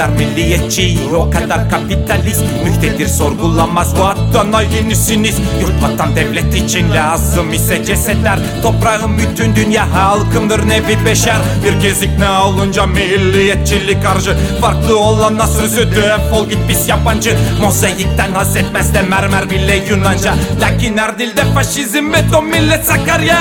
kadar milliyetçi O kadar kapitalist. Müktedir sorgulamaz bu hattan aynısınız Yurt vatan devlet için lazım ise cesetler. Toprağım bütün dünya halkımdır nevi beşer. Bir gezik ne olunca milliyetçilik harcı. Farklı olana sözü defol git biz yabancı. Mozaikten haz etmez de mermer bile Yunanca. Lakin her dilde faşizm beton millet Sakarya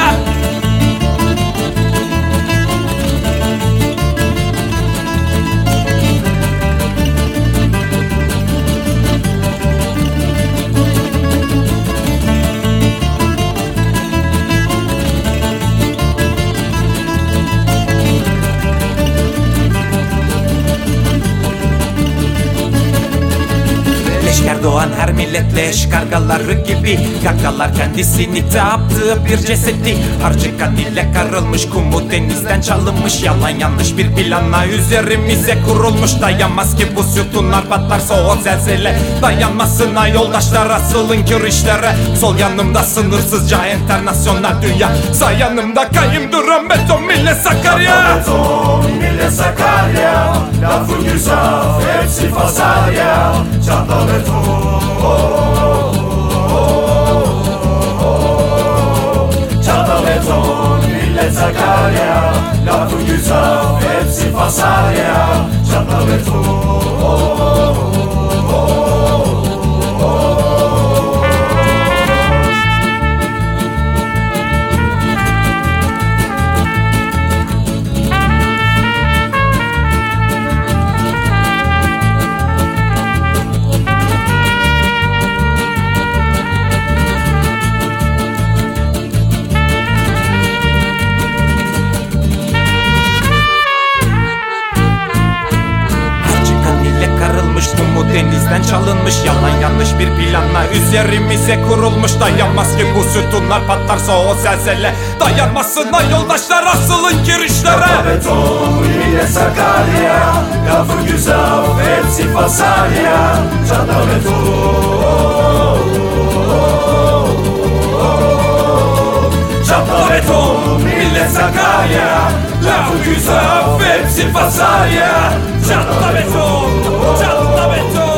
Leşker doğan her millet leş kargaları gibi. Gagalar kendisini taptığı bir cesedi. Harcı ile karılmış kumu denizden çalınmış. Yalan yanlış bir planla üzerimize kurulmuş. Dayanmaz ki bu sütunlar patlarsa o zelzele. Dayanmasına yoldaşlar asılın kirişlere Sol yanımda sınırsızca internasyonel dünya. Sağ yanımda kayım duran beton millet Sakarya. Beton, millet Sakarya. Lafın güzel, hepsi Fasarya Çatla beton Çatla beton, millet Sakarya Lafın güzel, hepsi Fasarya Çatla denizden çalınmış Yalan yanlış bir planla. Üzerimize kurulmuş Dayanmaz ki bu sütunlar. Patlarsa o zelzele Dayanmasına yoldaşlar asılın kirişlere Beton, millet Sakarya Lafın güzel, hepsi Fasarya Çatla beton. Çatla beton, millet Sakarya Lafın güzel, hepsi Fasarya çatla beton, çatla beton